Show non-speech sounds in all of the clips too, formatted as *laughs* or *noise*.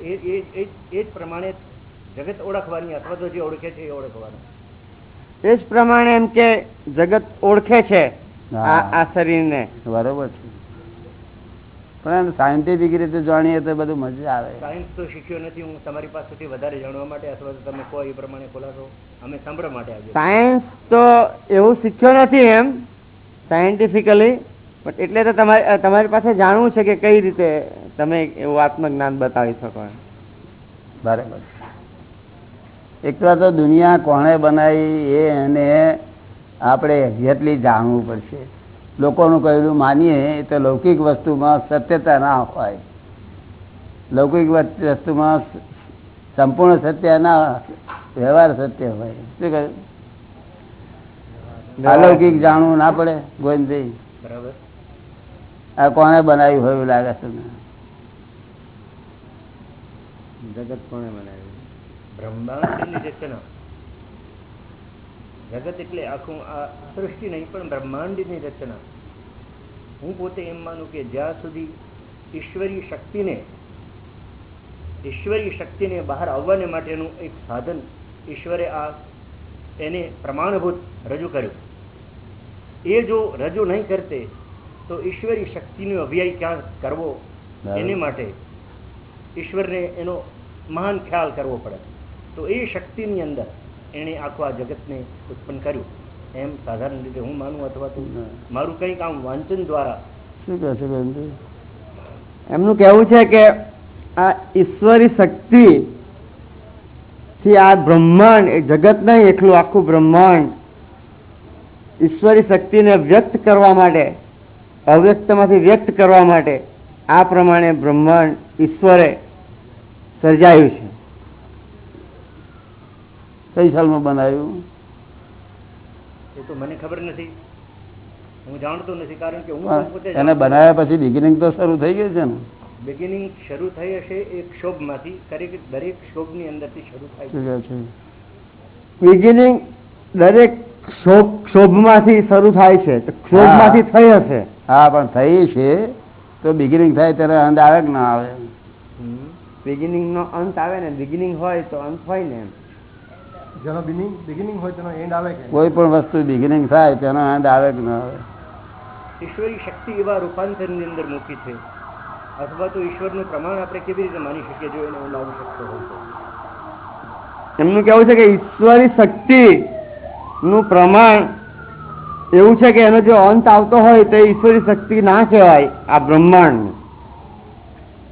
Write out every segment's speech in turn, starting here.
એ જ પ્રમાણે જગત ઓળખવાની અથવા તો જે ઓળખે છે એ ઓળખવાનું. એ જ પ્રમાણે એમ કે જગત ઓળખે છે આ શરીરને બરોબર છે. પણ સાયન્ટિફિક રીતે જાણીએ તો બધું મજા આવે. સાયન્સ તો શીખ્યો નથી. હું તમારી પાસેથી વધારે જાણવા માટે અથવા તો તમે કહો એ પ્રમાણે ખુલાસો અમે સાંભળવા માટે સાયન્સ તો એવું શીખ્યો નથી એમ સાયન્ટિફિકલી પણ એટલે તો તમારે તમારી પાસે જાણવું છે કે કઈ રીતે તમે એવું આત્મજ્ઞાન બતાવી શકો બરાબર. એક તો દુનિયા કોણે બનાવી એ અને આપણે એક્ઝેક્ટલી જાણવું પડશે. લોકોનું કહેલું માનીએ તો લૌકિક વસ્તુમાં સત્યતા ના હોય. લૌકિક વસ્તુમાં સંપૂર્ણ સત્ય ના વ્યવહાર સત્ય હોય. શું કહ્યું? અલૌકિક જાણવું ના પડે ગોવિંદભાઈ? બરાબર. આ કોને બનાવ્યું હોય એવું લાગે છે. જગત કોને બનાવ્યું? બ્રહ્માંડની રચના જગત એટલે આખું આ સૃષ્ટિ નહીં પણ બ્રહ્માંડની રચના. હું પોતે એમ માનું કે જ્યાં સુધી ઈશ્વરી શક્તિને ઈશ્વરી શક્તિને બહાર આવવાને માટેનું એક સાધન ઈશ્વરે આ એને પ્રમાણભૂત રજૂ કર્યું. એ જો રજૂ નહીં કરતે તો ઈશ્વરી શક્તિનો અભ્યાય ક્યાં કરવો. એને માટે ઈશ્વરને એનો મહાન ખ્યાલ કરવો પડે. તો એ શક્તિની અંદર એણે આખું આ જગતને ઉત્પન્ન કર્યું. એમ સાધારણ રીતે હું માનું અથવા તો મારું કંઈક આમ વાંચન દ્વારા. શું કહે છે એમનું કહેવું છે કે આ ઈશ્વરી શક્તિ થી આ બ્રહ્માંડ એ જગત નહીં એકલું આખું બ્રહ્માંડ ઈશ્વરી શક્તિને વ્યક્ત કરવા માટે અવ્યક્તમાંથી વ્યક્ત કરવા માટે આ પ્રમાણે બ્રહ્માંડ ઈશ્વરે સર્જાયું છે. કઈ સાલમાં બનાવ્યું? એ તો મને ખબર નથી. હું જાણતો નથી કારણ કે હું એને બનાવ્યા પછી બિગિનિંગ તો શરૂ થઈ ગયું છે ને? બિગિનિંગ શરૂ થઈ હશે એક ક્ષોભમાંથી દરેક ક્ષોભની અંદરથી શરૂ થાય છે. બિગિનિંગ દરેક ક્ષોભ ક્ષોભમાંથી શરૂ થાય છે તો ક્ષોભમાંથી થઈ હશે. હા પણ થઈ છે. તો બિગિનિંગ થાય ત્યારે અંત આવે કે ના આવે? બિગિનિંગ નો અંત આવે ને બિગિનિંગ હોય તો અંત હોય ને એમ. જેનો બિગિનિંગ બિગિનિંગ હોય તેનો એન્ડ આવે કે? કોઈ પણ વસ્તુ બિગિનિંગ થાય તેનો અંત આવે કે ના આવે? ઈશ્વરી શક્તિ એવા રૂપાંતરની અંદર મૂકી છે. અથવા તો ઈશ્વરનું પ્રમાણ આપણે કેવી રીતે માની શકીએ જો એને હું લાવી શકતો હોય તો? એમનું કેવું છે કે ઈશ્વરી શક્તિ નું પ્રમાણ એવું છે કે એનો જો અંત આવતો હોય તો ઈશ્વરી શક્તિ ના કહેવાય આ બ્રહ્માંડ.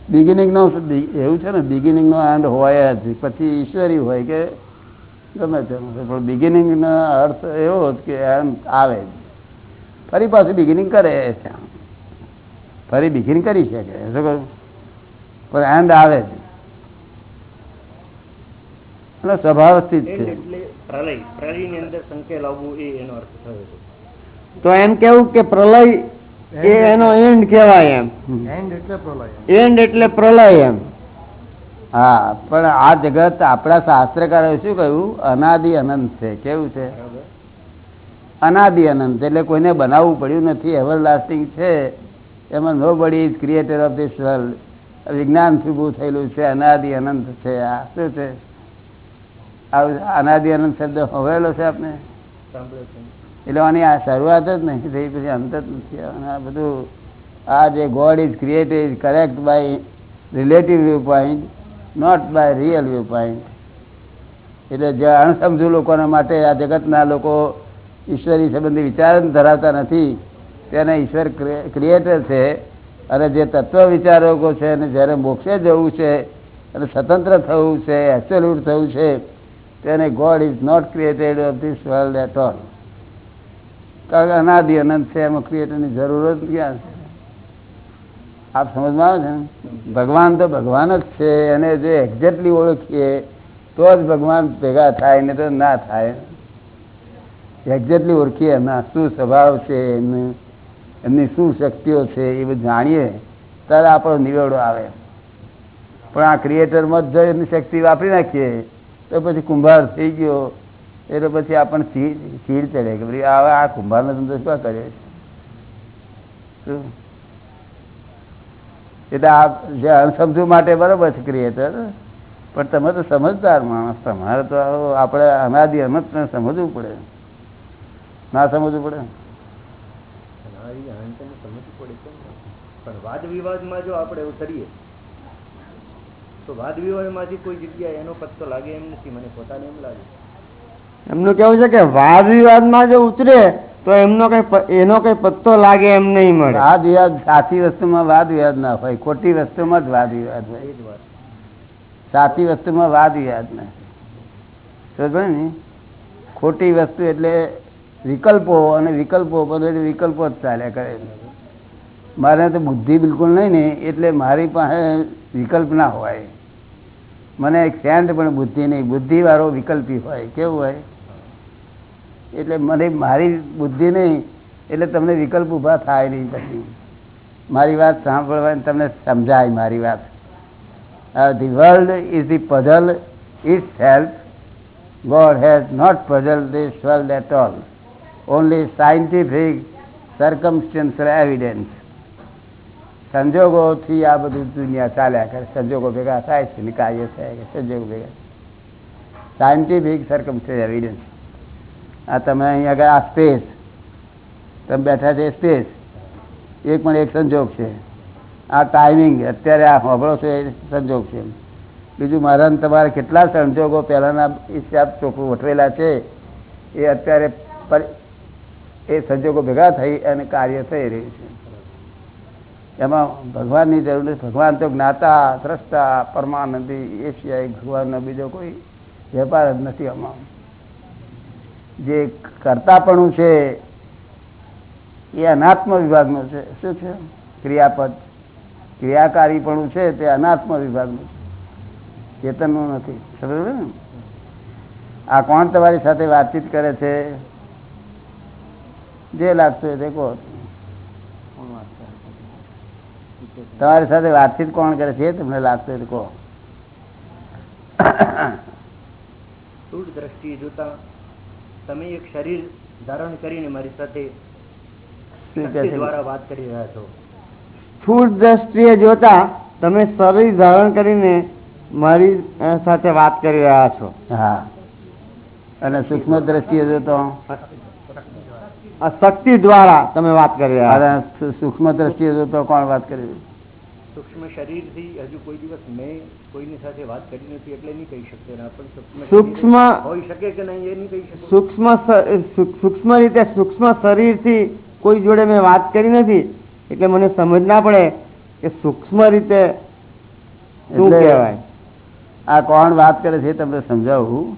બિગિનિંગ નો એવું છે ને બિગિનિંગ નો એન્ડ હોય જ. પછી ઈશ્વરી હોય કે ગમે તે પણ બિગિનિંગ નો અર્થ એવો જ કે એમ આવે જ. ફરી પાછું બિગિનિંગ કરે છે. ફરી બિગિન કરી શકે. શું કહું? પણ એન્ડ આવે જ. એટલે સ્વભાવસ્થિત એન્ડ છે. એટલે પ્રલય પ્રલયની અંદર સંકેલ આવવું એ એનો અર્થ થયો છે. તો એમ કેવું કે પ્રલય એ એનો એન્ડ કહેવાય એમ. એન્ડ એટલે પ્રલય એન્ડ એટલે પ્રલય એમ. હા પણ આ જગત આપણા શાસ્ત્રકારોએ શું કહ્યું? અનાદિ અનંત છે. કેવું છે? અનાદિ અનંત એટલે કોઈને બનાવવું પડ્યું નથી. એવર લાસ્ટિંગ છે. એમાં nobody is creator of this world વિજ્ઞાન ઉભું થયેલું છે. અનાદિ અનંત છે. આ શું છે? અનાદિ અનંત શબ્દ હોવેલો છે આપને? સાંભળ્યો છે. એટલે આની આ શરૂઆત જ નથી થઈ, પછી અંત જ નથી આ બધું, આ જે God is created correct by relative view point not by real view point એટલે જે અણસમજુ લોકોના માટે આ જગતના લોકો ઈશ્વરી સંબંધી વિચાર ધરાવતા નથી. તેને ઈશ્વર ક્રિએટર છે. અને જે તત્વ વિચારકો છે અને જ્યારે મોક્ષે જવું છે, અને સ્વતંત્ર થવું છે એબ્સોલ્યુટ થવું છે, તેને God is not created of this world at all કારણ અનાદિ અનંત છે, એમાં ક્રિએટરની જરૂર જ ક્યાં છે? આપ સમજમાં આવે છે ને? ભગવાન તો ભગવાન જ છે, એને જો એક્ઝેક્ટલી ઓળખીએ, તો જ ભગવાન ભેગા થાય ને તો ના થાય. એક્ઝેક્ટલી ઓળખીએ એમના શું સ્વભાવ છે એમની એમની શું શક્તિઓ છે, એ બધું જાણીએ, ત્યારે આપણો નિવેડો આવે. પણ આ ક્રિએટરમાં જ જો એમની શક્તિ વાપરી નાખીએ, તો પછી કુંભાર થઈ ગયો એટલે પછી આપણને ચીડ ચીડ કે ભાઈ હવે આ કુંભારનો ધંધો શું કરે એટલે આ જે અણસમજુ માટે બરોબર છે ક્રિએટર પણ તમે તો સમજદાર માણસ, તમારે તો આપણે અનાદિ અનંતને સમજવું પડે. ના સમજવું પડે? પણ વાદ વિવાદમાં જો આપણે ઉતરીએ તો વાદ વિવાદમાંથી કોઈ જગ્યાએ એનો પત્તો લાગે એમ નથી, મને પોતાને એમ લાગે. એમનું કેવું છે કે વાદ વિવાદમાં જો ઉતરે, તો એમનો કઈ એનો કઈ પત્તો લાગે એમ નહીં મળે. વાદ વિવાદ સાચી વસ્તુમાં વાદ વિવાદ ના હોય, ખોટી વસ્તુમાં જ વાદ વિવાદ હોય સાચી વસ્તુમાં વાદ વિવાદ ને? ખોટી વસ્તુ એટલે વિકલ્પો, અને વિકલ્પો બધું વિકલ્પો જ ચાલ્યા કરે. મારે તો બુદ્ધિ બિલકુલ નહીં ને, એટલે મારી પાસે વિકલ્પ ના હોય. મને એક સેન્ટ પણ બુદ્ધિ નહીં, બુદ્ધિવાળો વિકલ્પી હોય, કેવું હોય? એટલે મને મારી બુદ્ધિ નહીં, એટલે તમને વિકલ્પ ઊભા થાય નહીં પછી. મારી વાત સાંભળવાની તમને સમજાય મારી વાત. The world is the puzzle itself God has not puzzle this world at all only scientific circumstantial evidence સંજોગોથી આ બધું દુનિયા ચાલ્યા કરે. સંજોગો ભેગા થાય છે કાર્ય થાય સંજોગો ભેગા. સાયન્ટિફિક સરકમસ્ટન્સ એવિડન્સ આ તમે અહીંયા આગળ આ સ્પેસ. તમે બેઠા છે સ્પેસ. એક પણ એક સંજોગ છે. આ ટાઈમિંગ, અત્યારે આ હોબળો છે એ સંજોગ છે. બીજું મારા તમારે કેટલા સંજોગો પહેલાંના હિસાબ ચોખ્ખું વઠવેલા છે. એ અત્યારે એ સંજોગો ભેગા થઈ અને કાર્ય થઈ રહ્યું છે. એમાં ભગવાનની જરૂર નથી. ભગવાન તો જ્ઞાતા, દ્રષ્ટા, પરમાનંદી એ ભગવાનનો બીજો કોઈ વેપાર જ નથી આમાં. જે કરતાપણું છે, એ અનાત્મ વિભાગનું છે. શું છે? ક્રિયાપદ. ક્રિયાકારીપણું છે, તે અનાત્મ વિભાગનું છે. ચેતનનું નથી. સમજ ને? આ કોણ તમારી સાથે વાતચીત કરે છે? જે લાગતું તે કહો. તમારી સાથે વાતચીત કોણ કરે છે? તમને લાગતું કહો. દ્રષ્ટિ જોતા તમે એક શરીર ધારણ કરીને મારી સાથે દ્વારા વાત કરી રહ્યા છો. સ્થૂળ દ્રષ્ટિએ જોતા તમે શરીર ધારણ કરીને મારી સાથે વાત કરી રહ્યા છો. હા. અને સૂક્ષ્મ દ્રષ્ટિએ જોતો આ શક્તિ દ્વારા તમે વાત કરી રહ્યા સૂક્ષ્મ દ્રષ્ટિએ જોતો કોણ વાત કરી સૂક્ષ્મ શરીરથી હજુ કોઈ દિવસ મેં કોઈની સાથે વાત કરી નથી એટલે નહીં કહી શકતો પણ સૂક્ષ્મ હોઈ શકે કે નહીં એ નહીં કહી શકું. સૂક્ષ્મ સૂક્ષ્મ રીતે સૂક્ષ્મ શરીરથી કોઈ જોડે મેં વાત કરી નથી. એટલે મને સમજ ના પડે કે સૂક્ષ્મ રીતે શું કહેવાય. આ કોણ વાત કરે છે તમને સમજાવું?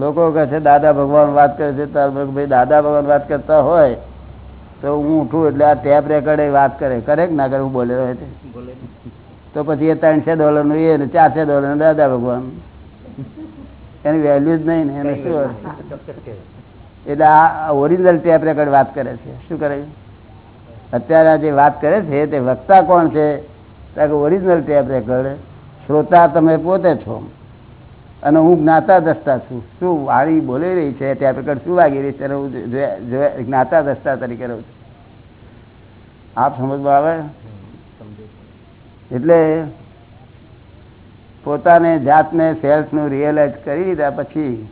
લોકો કહે છે દાદા ભગવાન વાત કરે છે. તાર ભાઈ દાદા ભગવાન વાત કરતા હોય તો હું ઉઠું એટલે આ ટેપ રેકર્ડ વાત કરે. કરે કે ના કરે? હું બોલે હોય તો પછી એ ત્રણસો ડોલરનું એ ને ચારસો ડોલરનું દાદા ભગવાન. એની વેલ્યુ જ નહીં ને એને શું એટલે આ ઓરિજિનલ ટેપ રેકર્ડ વાત કરે છે. શું કરે? અત્યારે આ જે વાત કરે છે તે વક્તા કોણ છે? ઓરિજિનલ ટેપ રેકર્ડ શ્રોતા તમે પોતે છો. અને હું જ્ઞાતા દસતા છું. શું વાણી બોલી રહી છે ત્યાં પ્રકાર શું વાગી રહી છે હું જ્ઞાતા દસતા તરીકે રહું છું. આપ સમજવા આવે? એટલે પોતાને જાતને સેલ્ફનું રિયલાઇઝ કરી લીધા પછી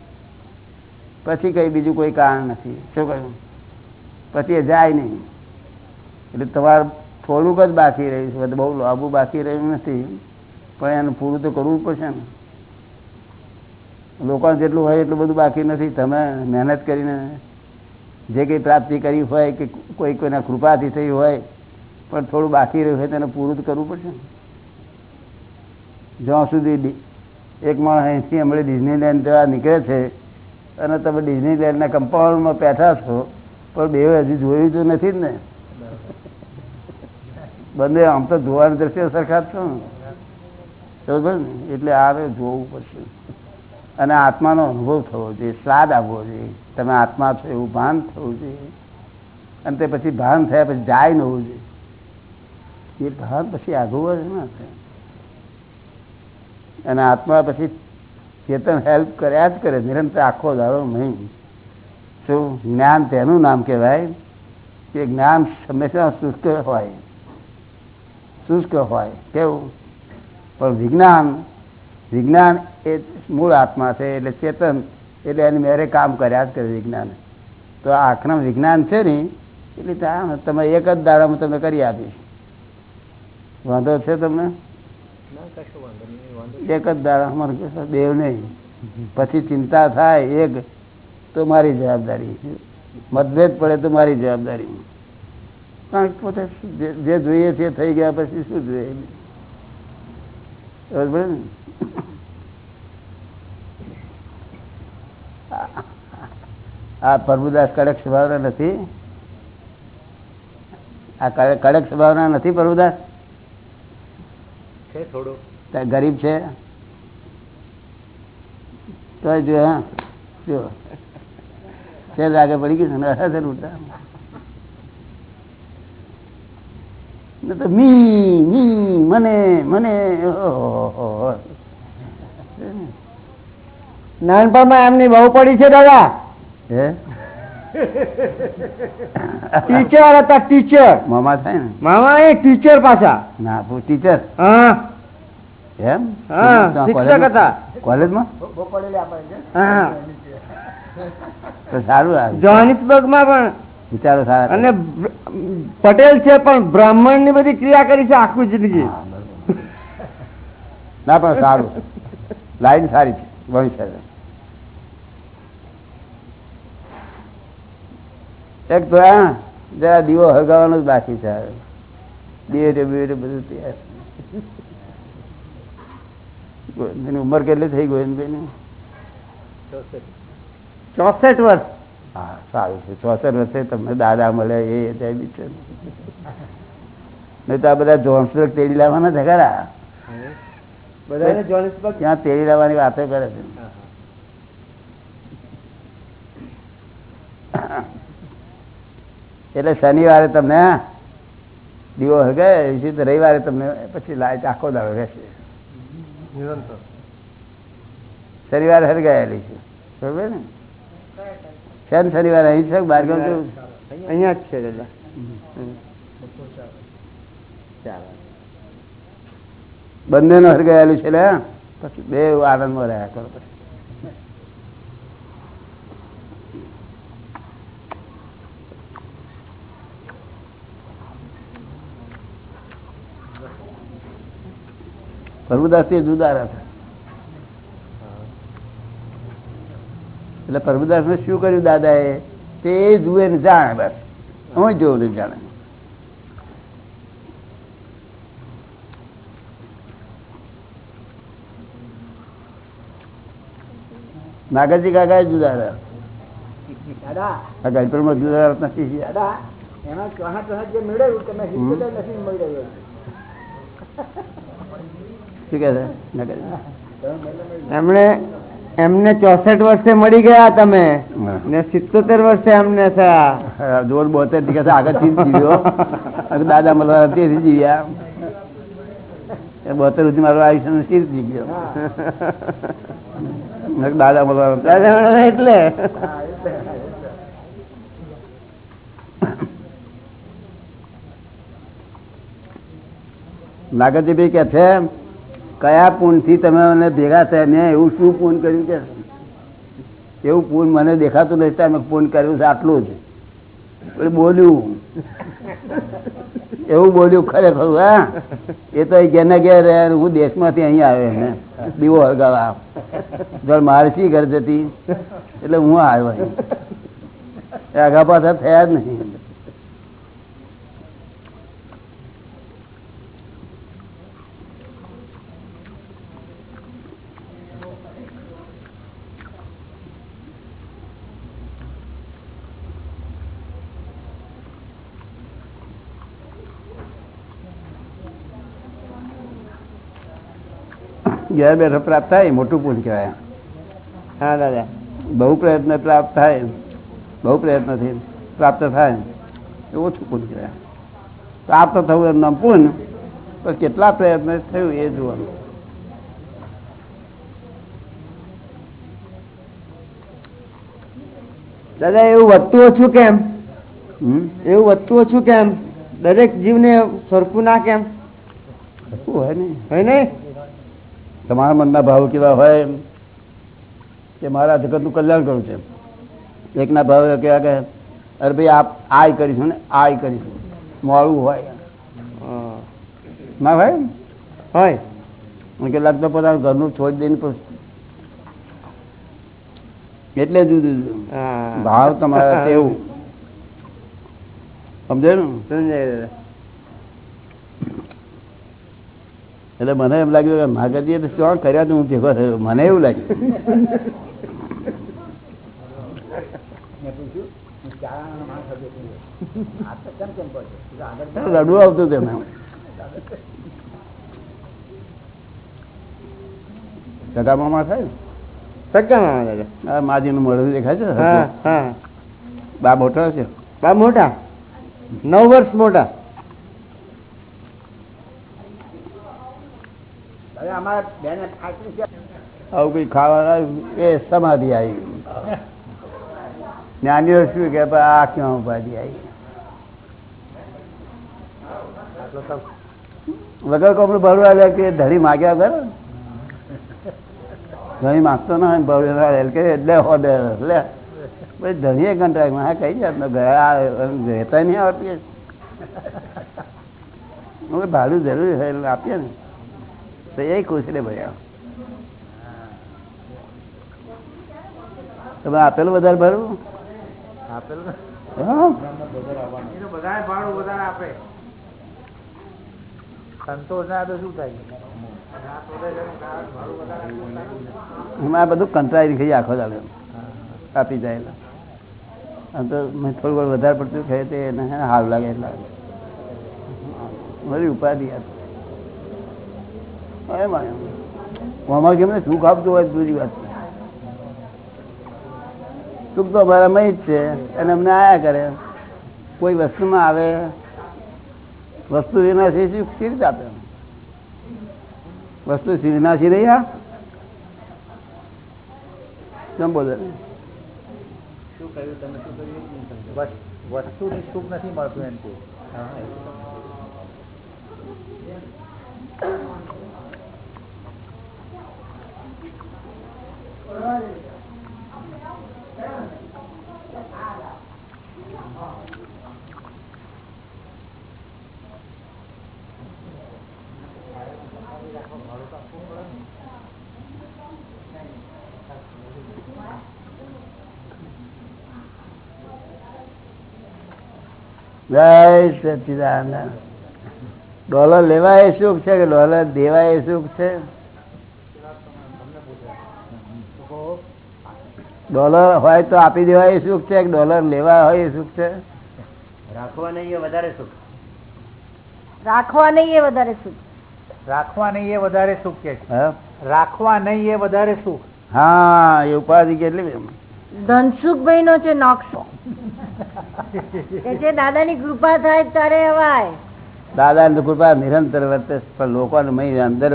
પછી કંઈ બીજું કોઈ કારણ નથી. શું કહ્યું? પછી એ જાય નહીં. એટલે તમારે થોડુંક જ બાકી રહ્યું છે. બહુ લાંબુ બાકી રહ્યું નથી. પણ એનું પૂરું તો કરવું પડશે ને. લોકોને જેટલું હોય એટલું બધું બાકી નથી. તમે મહેનત કરીને જે કંઈ પ્રાપ્તિ કરી હોય કે કોઈ કોઈના કૃપાથી થઈ હોય, પણ થોડું બાકી રહ્યું હોય તેને પૂરું જ કરવું પડશે જ્યાં સુધી એક માણસ અહીંથી હમણાં ડિઝનીલેન્ડ જવા નીકળે છે, અને તમે ડિઝનીલેન્ડના કમ્પાઉન્ડમાં બેઠા છો, પણ બે હજુ જોયું તો નથી જ ને. બંને આમ તો જોવાનું દ્રશ્ય સરખા જ છો ને. એટલે આ જોવું પડશે. અને આત્માનો અનુભવ થવો જોઈએ, સ્વાદ આવવો જોઈએ. તમે આત્મા છો એવું ભાન થવું જોઈએ. અને તે પછી ભાન થયા પછી જાય ન હોવું જોઈએ. એ ભાન પછી આગળ જ ના અને આત્મા પછી ચેતન હેલ્પ કર્યા જ કરે. નિરંતર આખો દાડો નહીં. શું? જ્ઞાન તેનું નામ કહેવાય કે જ્ઞાન હંમેશા શુષ્ક હોય. શુષ્ક હોય. કેવું? પણ વિજ્ઞાન વિજ્ઞાન એ મૂળ આત્મા છે એટલે ચેતન એટલે એની મેરે કામ કર્યા જ કરે વિજ્ઞાન. તો આ આખના વિજ્ઞાન છે ને એટલે ત્યાં તમે એક જ દાડામાં તમે કરી આપીશ. વાંધો છે તમને? એક જ દાડામાં દેવ નહીં. પછી ચિંતા થાય એક તો મારી જવાબદારી મતભેદ પડે તો મારી જવાબદારી. કારણ કે પોતે જે- જે જોઈએ છે થઈ ગયા પછી શું જોઈએ? બરાબર ને? આ- પ્રભુદાસ કડક સ્વભાવના નથી? આ કડક સ્વભાવના નથી પ્રભુદાસ? છે થોડો. ગરીબ છે? તો જો હા જો. છે લાગે પડી ગયું ને ઉઠતા. ન તો મી મી મને મને ઓહો. નાનપણમાં એમની બહુ પડી છે દાદા. ટીચર હતા ટીચર મામા થાય ને? મામા એ ટીચર પાછા. ના ટીચર હા. એમ? શિક્ષક હતા. કોલેજમાં? હા તો સારું આ પણ. વિચારો સારા અને પટેલ છે પણ બ્રાહ્મણની બધી ક્રિયા કરી છે આખું જિંદગી. ના પણ સારું. લાઈન સારી છે. ઘણી સારી એક તો આ જરા દીવો હળગાવવાનો જ બાકી છે. દિવેટે બિવેટે બધું તૈયાર. ઉંમર કેટલી થઈ ગોવિંદભાઈની? ચોસઠ ચોસઠ વર્ષ. હા સારું છે. ચોસઠ વર્ષે તમને દાદા મળે એ ત્યાં બી છે. નહીં તો આ બધા જોન્સબર્ગ તેડી લાવવાના છે ખરા ત્યાં તેડી લાવવાની વાતો કરે છે. હા હા. એટલે શનિવારે તમને દીવો હગે છે તો રવિવારે તમને પછી લાઈટ આખો દાડો રહેશે. નિરંતર. શનિવારે હરગાયેલી છે. બરોબર ને? છે ને શનિવારે? અહીં છે બાર ગામ અહીંયા જ છે દાદા. ચાલો બંનેનો હરગાયેલું છે એટલે પછી બે આનંદમાં રહ્યા કરો પછી. પ્રભુદાસથી જુદા હતા એટલે પ્રભુદાસ ને શું કર્યું દાદા એ તે જુએ ને જાણે બસ. હું જોઉં ને જાણે. નાગરજી કાકા જુદા રહ્યા. ગણપતમાં જુદા નથી. દાદા એમાં જે મેળવ્યું તમે નથી? મળી રહ્યું શું એમણે એમને ચોસઠ વર્ષે મળી ગયા તમે. ને સિત્તોતેર વર્ષે એમને થયા. જોર બોતેરથી જ જીવ્યો. દાદા મળવા તેથી જીવ્યા. બોતેર સુધી મારું આયુષ્ય નથી જીવ્યો ગયો. દાદા મળવા દાદા એટલે. નાગરજીભાઈ કે છે કયા પૂનથી તમે મને ભેગા થયા? મેં એવું શું પૂન કર્યું કે? એવું પૂન મને દેખાતું નથી. તમે પૂન કર્યું છે, આટલું જ. બોલ્યું. એવું બોલ્યું ખરેખર, હા? એ તો ઘેરને ઘેર રહ્યા હું દેશમાંથી અહીંયા આવ્યો એમને. દીવો હળગાવા જળ મારસી ઘર જતી, એટલે હું આવ્યો અહીં. આગા પાછા થયા જ નહીં. ઘેર બેઠો પ્રાપ્ત થાય મોટું પુણ્ય કહેવાય. હા દાદા. બહુ પ્રયત્ન પ્રાપ્ત થાય બહુ પ્રયત્નથી પ્રાપ્ત થાય એ ઓછું પુણ્ય કહેવાય. પ્રાપ્ત થવું એમના પુણ્ય પણ કેટલા પ્રયત્ન થયું એ જોવાનું. દાદા એવું વધતું ઓછું કેમ? હમ? એવું વધતું ઓછું કેમ? દરેક જીવને સરખું ના કેમ? હોય નહીં હોય નહીં તમારા મનના ભાવ કેવા હોય કે મારા જગતનું કલ્યાણ કરવું છે એકના ભાવ કેવા કે અરે ભાઈ આપ આય કરીશું ને આય કરીશું. મોડું હોય. ના ભાઈ હોય. અને કેટલાક તો પોતાનું ઘરનું છોડી દઈને પછી એટલે જુદું જુદું ભાવ તમારા *laughs* તેવું. સમજાયું ને? સમજાય દાદા. એટલે મને એમ લાગ્યું કે માગજીએ તો શું કર્યા તો? હું ભેગો થયો. મને એવું લાગ્યું. રડવું આવતું તેમ સગા થાય ને? સગા મામા દાદા. આ માજીનું મળું દેખાય છે? હા હા. બા મોટા છે? બા મોટા? નવ વર્ષ મોટા. આવું કઈ ખાવાના એ સમાધિ આવી જ્ઞાનીઓ શું કે આ ક્યાં ઉપાધિ આવી વગર કોપડું ભરવા લે કે ધણી માગ્યા વગર? ધણી માગતો ના ભરવા કે એટલે હોદે લે પછી ધણીએ કંટાળ હા કઈ જાત ગયા રહેતા નહીં આવતી ભાડું જરૂરી હોય આપીએ ને. તો એ ખુશ ને ભાઈ તમે આપેલું વધારે ભરવું હા. એમાં આ બધું કંટાળી ખાઈ આખો દાડો આપી જાય. આમ તો મેં થોડું ઘણું વધારે પડતું ખાય તે હાલ લાગે એટલે. મારી ઉપાધિ આ. એમ. આમાં સુખ આપતું હોય બીજી વાત સુખ તો અમારામાં જ છે. અને અમને આયા કરે. કોઈ વસ્તુમાં આવે, વસ્તુ વિનાશી સુખ કેવી રીતે આપે? વસ્તુ વિનાશી કેમ બોલે? શું કહ્યું નથી મળતું એમ કે હા, એ તો. જય સચિદાનંદ. ડોલર લેવા એ સુખ છે કે ડોલર દેવા એ સુખ છે? ડોલર હોય તો આપી દેવા એ સુખ છે ડોલર લેવા હોય એ સુખ છે? રાખવા નહીં એ વધારે સુખ. રાખવા નહીં એ વધારે સુખ. રાખવા નહીં એ વધારે સુખ કે રાખવા નહીં એ વધારે સુખ. હા એ ઉપાધિ કેટલી ધનસુખભાઈ નો છે નોક્ષ કે દાદા ની કૃપા થાય ત્યારે અવાય. દાદા ની કૃપા નિરંતર વર્તે પણ લોકોને અંદર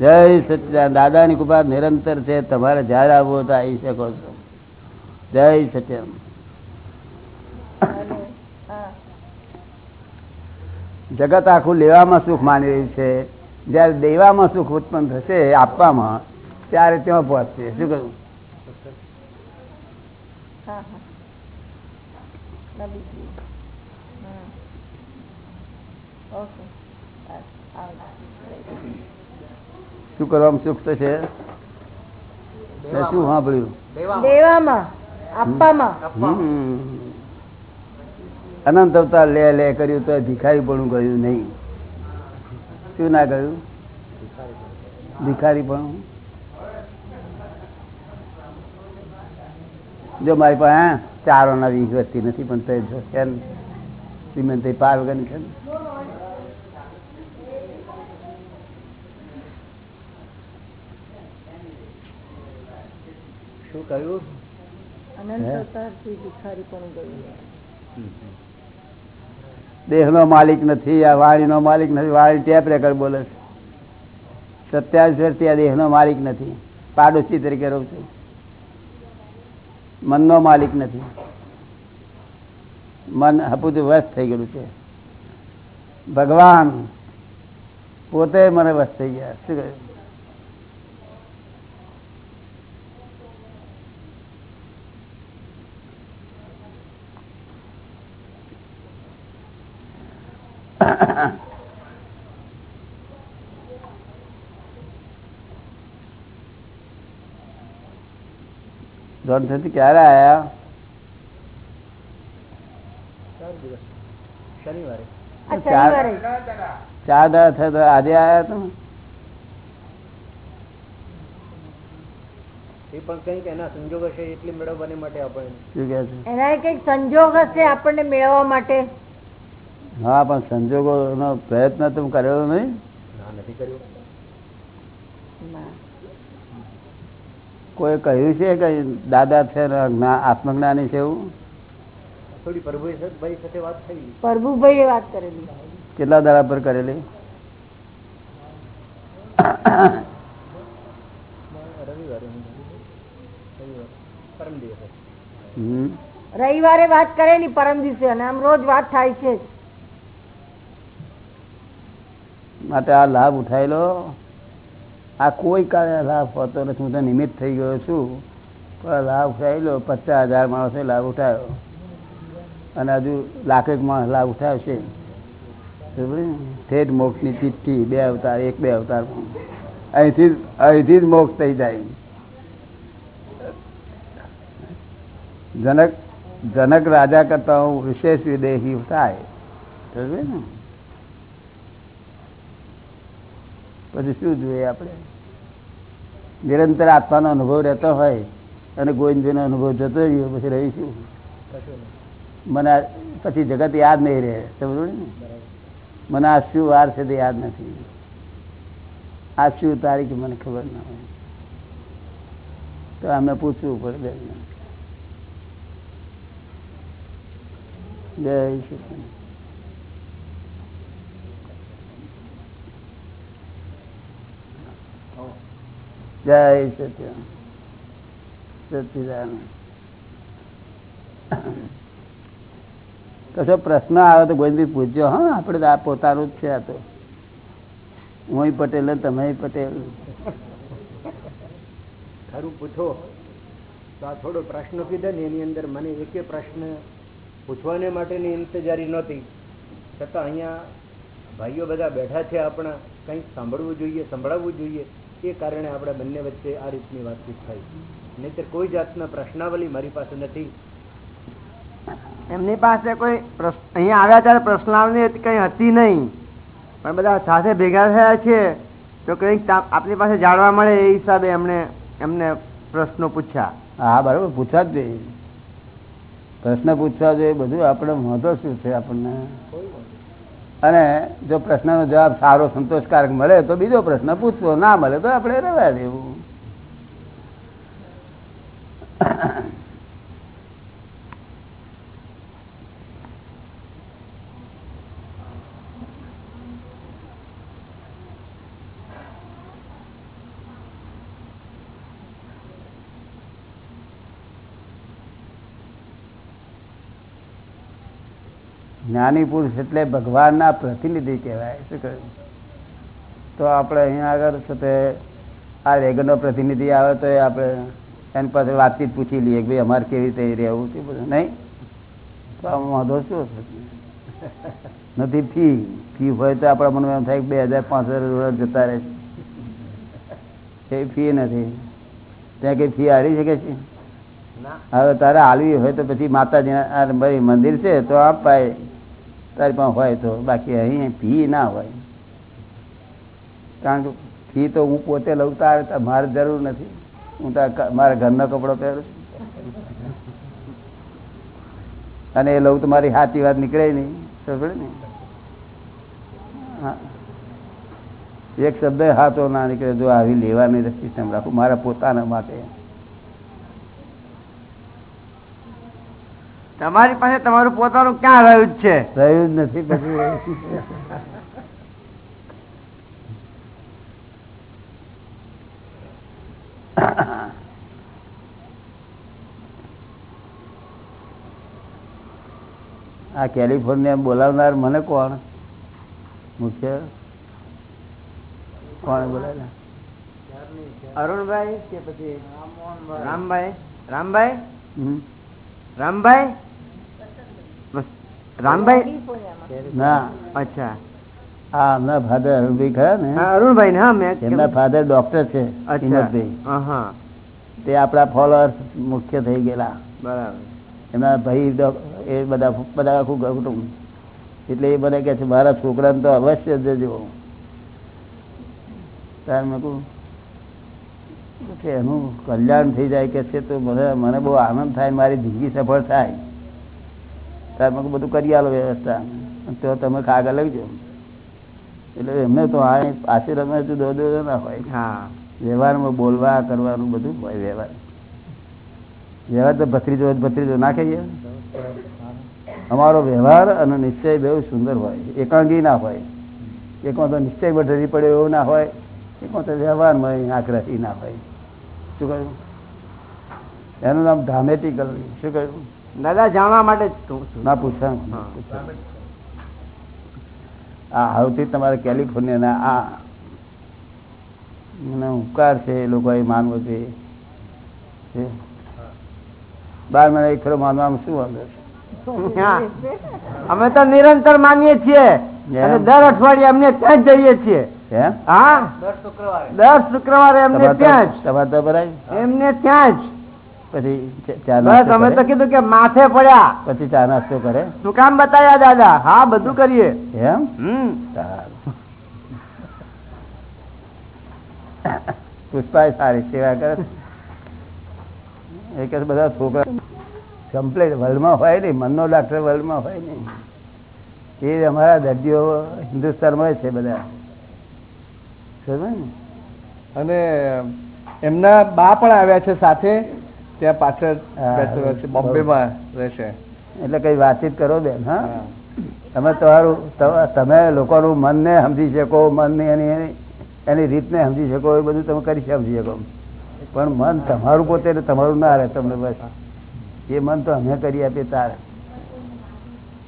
જય સચિદાન. દાદાની કૃપા નિરંતર છે. તમારે જ્યારે આવવું તો આવી શકો છો. જય સચિદાન. જગત આખું લેવામાં સુખ માની રહ્યું છે. જ્યારે દેવામાં સુખ ઉત્પન્ન થશે, આપવામાં, ત્યારે ત્યાં પહોંચશે શું કહ્યું. ઓકે. શું કરવામાં સુખ થશે? શું સાંભળ્યું? દેવામાં. આપવામાં. અનંત અવતાર લે લે કર્યું તો ભિખારી પણ કર્યું નહીં. શું ના કર્યું? ભિખારી પણ જો મારી પાસે ચારો ના વીસ વસ્તી નથી પણ તે જો છે. સિમેન્ટ એ પાર વગર છે શું કહ્યું? દેહ ગયું દેહનો માલિક નથી આ વાણીનો માલિક નથી વાણી ટેપ રેકર્ડ બોલે છે. સત્યાવીસ વર્ષથી આ દેહનો માલિક નથી. પાડોશી તરીકે રહું છું. મનનો માલિક નથી. મન હપુતું વસ્ત થઈ ગયેલું છે. ભગવાન પોતે મને વસ્ત થઈ ગયા. શું કહ્યું? ક્યારે આયા? ચાર દિવસ. શનિવારે. ચાર દાડા થયા તો આજે આયા તમે? એ પણ કંઈક એના સંજોગ હશે એટલે મેળવવાની માટે આપણે. શું કહે છે? એના કંઈક સંજોગ હશે આપણને મેળવવા માટે. હા પણ સંજોગો નો પ્રયત્ન તમે કર્યો નહીં. ના નથી કર્યું. કોઈ કહ્યું છે કે દાદા છે આત્મજ્ઞાની છે એવું? પ્રભુભાઈ વાત થઈ. પ્રભુભાઈએ વાત કરેલી. કેટલા દાડા પર કરેલી? રવિવારે વાત કરેલી પરમ દિવસે અને આમ રોજ વાત થાય છે જ. માટે આ લાભ ઉઠાયેલો? આ કોઈ કારણે લાભ હોતો નથી. હું તો નિમિત્ત થઈ ગયો છું. પણ લાભ ઉઠાયેલો. પચાસ હજાર માણસે લાભ ઉઠાવ્યો અને હજુ લાખેક માણસ લાભ ઉઠાવશે? ઠેઠ મોક્ષની ચિઠ્ઠી, બે અવતાર, એક બે અવતારમાં અહીંથી અહીંથી જ મોક્ષ થઈ જાય. જનક જનક રાજા કરતા હું વિશેષ વિદેહી થાય. ને પછી શું જોઈએ આપણે? નિરંતર આત્માનો અનુભવ રહેતો હોય અને ગોવિંદભાઈનો અનુભવ જતો રહ્યો, પછી રહીશું. મને પછી જગત યાદ નહીં રહે સમજો ને? મને આ શું વાર છે તે યાદ નથી. આ શું તારીખ મને ખબર ના હોય. તો અમે પૂછવું પડે જય શ્રી કૃષ્ણ. જય સત્ય સચિદાન કશો પ્રશ્ન આવે તો ગોવિંદભાઈ પૂછજો. હા, આપણે આ પોતાનું જ છે આ તો. હું પટેલ તમે પટેલ. ખરું, પૂછો. તો આ થોડો પ્રશ્ન કીધો ને, એની અંદર મને એકે પ્રશ્ન પૂછવાને માટેની ઇંતજારી નહોતી. છતાં અહીંયા ભાઈઓ બધા બેઠા છે, આપણા કંઈક સાંભળવું જોઈએ, સંભળાવવું જોઈએ. એ કારણે આપણે બંને વચ્ચે આ રીતની વાતચીત થઈ નહીતર કોઈ જાતના પ્રશ્નાવલી મારી પાસે નથી. એમની પાસે કોઈ અહીંયા આવ્યા ત્યારે પ્રશ્નાવલી કંઈ હતી નહીં. પણ બધા સાથે ભેગા થયા છે તો કંઈક આપની પાસે જાણવા મળે એ હિસાબે એમણે એમને પ્રશ્નો પૂછ્યા. હા બરાબર પૂછવા જ જોઈએ. પ્રશ્ન પૂછવા જોઈએ બધું આપણે મહત્વ શું છે આપણને? અને જો પ્રશ્નનો જવાબ સારો સંતોષકારક મળે તો બીજો પ્રશ્ન પૂછવો. ના મળે તો આપણે રહેવા દેવું. જ્ઞાની પુરુષ એટલે ભગવાનના પ્રતિનિધિ કહેવાય. શું કહ્યું? તો આપણે અહીંયા આગળ છે તે આ રેગનનો પ્રતિનિધિ આવે તો આપણે એની પાસે વાતચીત પૂછી લઈએ કે ભાઈ અમારે કેવી રીતે રહેવું તે બધું નહીં? તો આમાં વાંધો શું? નથી ફી. ફી હોય તો આપણા મનમાં એમ થાય કે બે હજાર પાંચ હજાર જતા રહે છે. એ ફી નથી. ત્યાં કઈ ફી હારી શકે છે? હવે તારે હાલવી હોય તો પછી માતાજી મંદિર છે તો અપાય તારી પણ હોય તો બાકી અહીં ફી ના હોય. કારણ કે ફી તો હું પોતે લઉં તારે મારે જરૂર નથી. હું તાર મારા ઘરનો કપડો પહેરું છું. અને એ લઉં તો મારી સાચી વાત નીકળે નહીં. સમજે ને? એક શબ્દ હાથો ના નીકળે. જો આવી લેવાની સિસ્ટમ રાખું મારા પોતાના માટે. તમારી પાસે તમારું પોતાનું ક્યાં રહ્યું જ છે? રહ્યું જ નથી પછી આ કેલિફોર્નિયા બોલાવનાર મને કોણ? મુખ્ય કોણ બોલાયેલા અરુણભાઈ કે પછી? રામભાઈ? રામભાઈ? રામભાઈ? રામભાઈ? ના અચ્છા. હા હમણાં ફાધર અરુણભાઈ ખરા ને? અરુણભાઈ ને હા એમના ફાધર ડોક્ટર છે અચ્છા. હિંમતભાઈ. હા હા તે આપણા ફોલોઅર્સ મુખ્ય થઈ ગયેલા. બરાબર. એમના ભાઈ એ બધા બધા આખું કુટુંબ. એટલે એ મને કહે છે મારા છોકરાને તો અવશ્ય જજો. ત્યારે મેં કહું કે એનું કલ્યાણ થઈ જાય કે છે તો મને મને બહુ આનંદ થાય મારી જિંદગી સફળ થાય. ત્યારે બધું કરી આલો વ્યવસ્થા. તો તમે કાગળ લખજો. એટલે એમને તો આ આશીર્વાદમાં જુદો જુદો ના હોય. હા. વ્યવહારમાં બોલવા કરવાનું બધું હોય વ્યવહાર. વ્યવહાર તો ભત્રીજો ભત્રીજો ના કહીએ અમારો વ્યવહાર અને નિશ્ચય બહુ સુંદર હોય. એકાંગી ના હોય. એકમાં તો નિશ્ચય બઢરી પડે એવું ના હોય. એકમાં તો વ્યવહારમાં આગ્રહી ના હોય. શું કહ્યું? એનું નામ ડ્રામેટિકલ શું કહ્યું? દાદા જાણવા માટે ના આ હવથી તમારે કેલિફોર્નિયાના આ મને ઉપકાર છે એ લોકોએ માનવો જોઈએ. છે. બાર મહિના એક ખરો માનવામાં શું વાંધો અમે તો નિરંતર માનીએ છીએ. અને દર અઠવાડિયે અમને ત્યાં જ જઈએ છીએ. હા? દર શુક્રવારે. દર શુક્રવારે અમને તમારે ત્યાં તો- ભરાય. જ એમને ત્યાં જ. પછી ચા- અમે તો કીધું કે માથે પડ્યા. પછી ચા નાસ્તો કરે. શું કામ બતાવ્યા દાદા. હા બધું કરીએ. એમ? પુષ્પા સારી. સેવા કરે એક બધા છોકરા કમ્પ્લેટ વર્લ્ડમાં હોય નહીં મનનો ડાક્ટર વર્લ્ડમાં હોય નહીં. એ અમારા દર્દીઓ હિન્દુસ્તાનમાં માં છે બધા. સમજ ને? અને એમના બા પણ આવ્યા છે સાથે. ત્યાં પાછળ બોમ્બેમાં રહેશે. એટલે કઈ વાતચીત કરો બેન હા? તમે તમારું તમે લોકોનું મનને સમજી શકો મનની એની એની એની રીતને સમજી શકો એ બધું તમે કરી સમજી શકો. પણ મન તમારું પોતે ને તમારું ના રહે તમને બસ. એ મન તો અમે કરી આપીએ તારે.